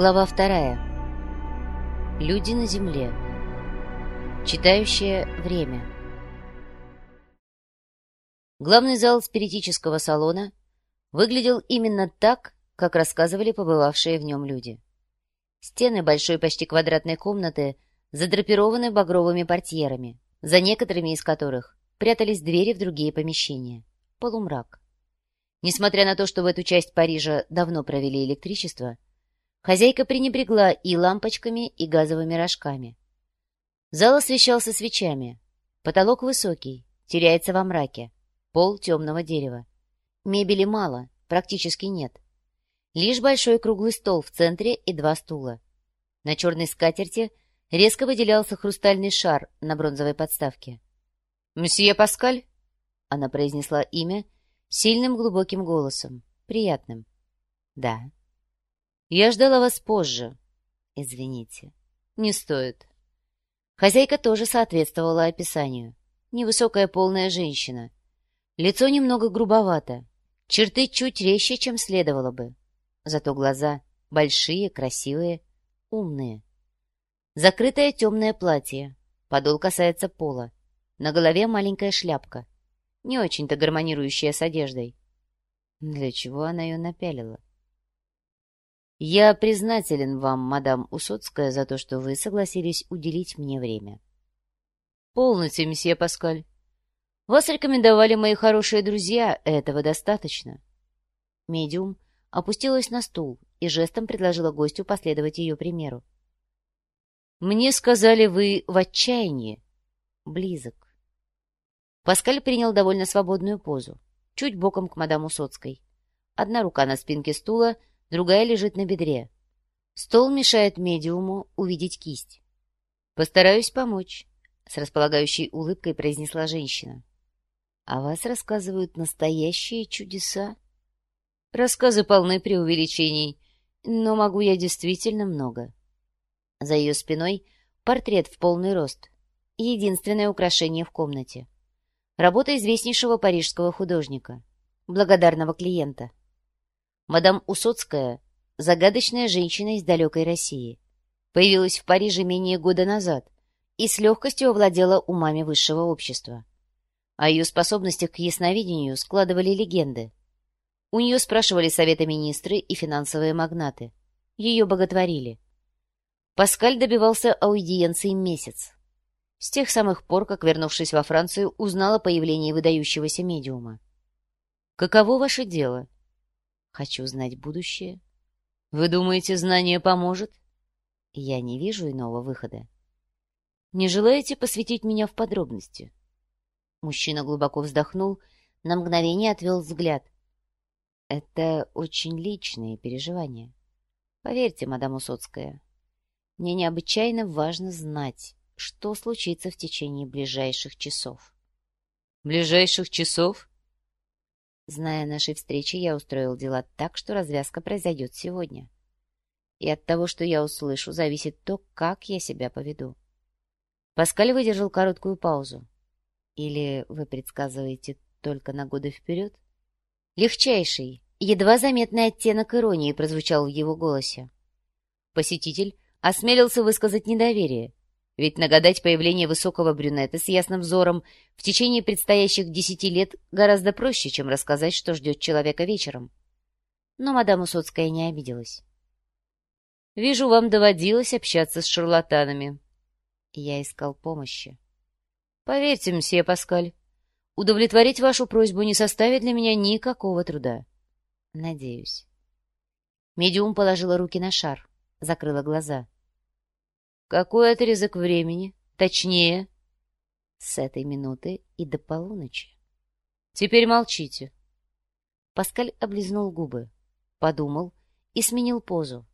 Глава вторая. Люди на земле. Читающее время. Главный зал спиритического салона выглядел именно так, как рассказывали побывавшие в нем люди. Стены большой почти квадратной комнаты задрапированы багровыми портьерами, за некоторыми из которых прятались двери в другие помещения. Полумрак. Несмотря на то, что в эту часть Парижа давно провели электричество, Хозяйка пренебрегла и лампочками, и газовыми рожками. Зал освещался свечами. Потолок высокий, теряется во мраке. Пол темного дерева. Мебели мало, практически нет. Лишь большой круглый стол в центре и два стула. На черной скатерти резко выделялся хрустальный шар на бронзовой подставке. «Мсье Паскаль?» Она произнесла имя сильным глубоким голосом, приятным. «Да». Я ждала вас позже. Извините. Не стоит. Хозяйка тоже соответствовала описанию. Невысокая полная женщина. Лицо немного грубовато. Черты чуть резче, чем следовало бы. Зато глаза большие, красивые, умные. Закрытое темное платье. Подол касается пола. На голове маленькая шляпка. Не очень-то гармонирующая с одеждой. Для чего она ее напялила? Я признателен вам, мадам Усоцкая, за то, что вы согласились уделить мне время. Полностью, месье Паскаль. Вас рекомендовали мои хорошие друзья, этого достаточно. Медиум опустилась на стул и жестом предложила гостю последовать ее примеру. «Мне сказали, вы в отчаянии». «Близок». Паскаль принял довольно свободную позу, чуть боком к мадам Усоцкой. Одна рука на спинке стула — другая лежит на бедре. Стол мешает медиуму увидеть кисть. «Постараюсь помочь», — с располагающей улыбкой произнесла женщина. «А вас рассказывают настоящие чудеса?» «Рассказы полны преувеличений, но могу я действительно много». За ее спиной портрет в полный рост, единственное украшение в комнате. Работа известнейшего парижского художника, благодарного клиента — Мадам Усоцкая, загадочная женщина из далекой России, появилась в Париже менее года назад и с легкостью овладела умами высшего общества. О ее способностях к ясновидению складывали легенды. У нее спрашивали советы министры и финансовые магнаты. Ее боготворили. Паскаль добивался аудиенции месяц. С тех самых пор, как, вернувшись во Францию, узнала о появлении выдающегося медиума. «Каково ваше дело?» Хочу знать будущее. Вы думаете, знание поможет? Я не вижу иного выхода. Не желаете посвятить меня в подробности? Мужчина глубоко вздохнул, на мгновение отвел взгляд. Это очень личные переживания. Поверьте, мадам Усоцкая, мне необычайно важно знать, что случится в течение ближайших часов. Ближайших часов? Зная нашей встречи, я устроил дела так, что развязка произойдет сегодня. И от того, что я услышу, зависит то, как я себя поведу. Паскаль выдержал короткую паузу. Или вы предсказываете только на годы вперед? Легчайший, едва заметный оттенок иронии прозвучал в его голосе. Посетитель осмелился высказать недоверие, ведь нагадать появление высокого брюнета с ясным взором в течение предстоящих десяти лет гораздо проще, чем рассказать, что ждет человека вечером. Но мадам Усоцкая не обиделась. «Вижу, вам доводилось общаться с шарлатанами». Я искал помощи. «Поверьте, мсье Паскаль, удовлетворить вашу просьбу не составит для меня никакого труда. Надеюсь». Медиум положила руки на шар, закрыла глаза. Какой отрезок времени? Точнее, с этой минуты и до полуночи. Теперь молчите. Паскаль облизнул губы, подумал и сменил позу.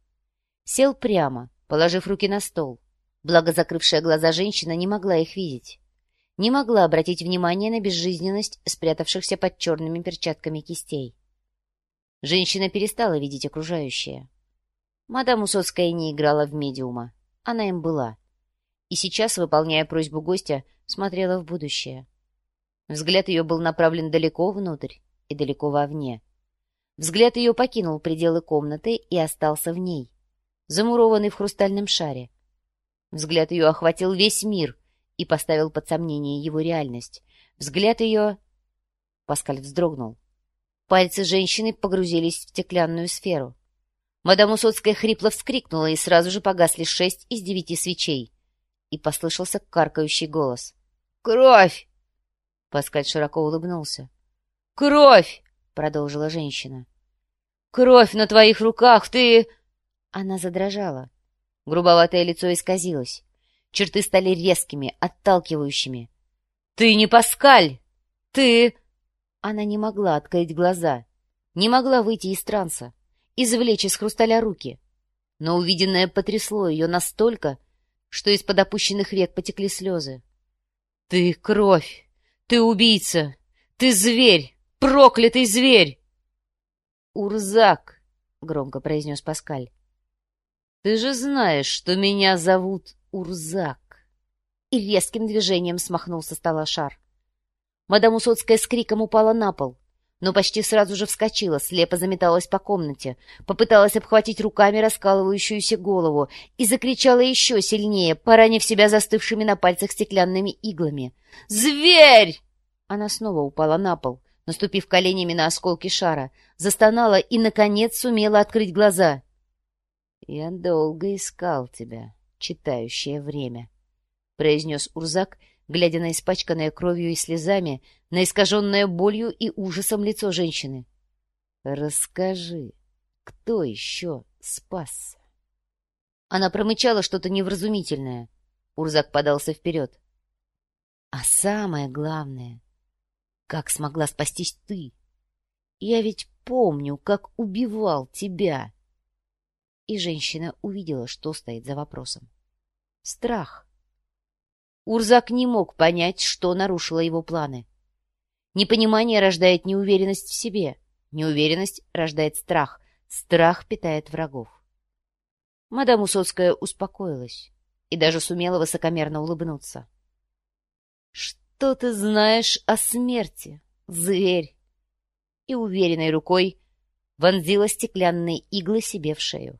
Сел прямо, положив руки на стол. Благо закрывшая глаза женщина не могла их видеть. Не могла обратить внимание на безжизненность спрятавшихся под черными перчатками кистей. Женщина перестала видеть окружающее. Мадам Усоцкая не играла в медиума. Она им была. И сейчас, выполняя просьбу гостя, смотрела в будущее. Взгляд ее был направлен далеко внутрь и далеко вовне. Взгляд ее покинул пределы комнаты и остался в ней. замурованный в хрустальном шаре. Взгляд ее охватил весь мир и поставил под сомнение его реальность. Взгляд ее... Паскаль вздрогнул. Пальцы женщины погрузились в стеклянную сферу. Мадам Усоцкая хрипло вскрикнула, и сразу же погасли шесть из девяти свечей. И послышался каркающий голос. «Кровь!» Паскаль широко улыбнулся. «Кровь!» — продолжила женщина. «Кровь на твоих руках! Ты...» Она задрожала. Грубоватое лицо исказилось. Черты стали резкими, отталкивающими. «Ты не Паскаль! Ты...» Она не могла открыть глаза, не могла выйти из транса, извлечь из хрусталя руки. Но увиденное потрясло ее настолько, что из-под опущенных век потекли слезы. «Ты кровь! Ты убийца! Ты зверь! Проклятый зверь!» «Урзак!» — громко произнес Паскаль. «Ты же знаешь, что меня зовут Урзак!» И резким движением смахнул со стола шар. Мадам Усоцкая с криком упала на пол, но почти сразу же вскочила, слепо заметалась по комнате, попыталась обхватить руками раскалывающуюся голову и закричала еще сильнее, поранив себя застывшими на пальцах стеклянными иглами. «Зверь!» Она снова упала на пол, наступив коленями на осколки шара, застонала и, наконец, сумела открыть глаза. «Я долго искал тебя, читающее время», — произнес Урзак, глядя на испачканное кровью и слезами, на искаженное болью и ужасом лицо женщины. «Расскажи, кто еще спасся?» Она промычала что-то невразумительное. Урзак подался вперед. «А самое главное, как смогла спастись ты? Я ведь помню, как убивал тебя!» и женщина увидела, что стоит за вопросом. Страх. Урзак не мог понять, что нарушило его планы. Непонимание рождает неуверенность в себе. Неуверенность рождает страх. Страх питает врагов. Мадам Усоцкая успокоилась и даже сумела высокомерно улыбнуться. — Что ты знаешь о смерти, зверь? И уверенной рукой вонзила стеклянные иглы себе в шею.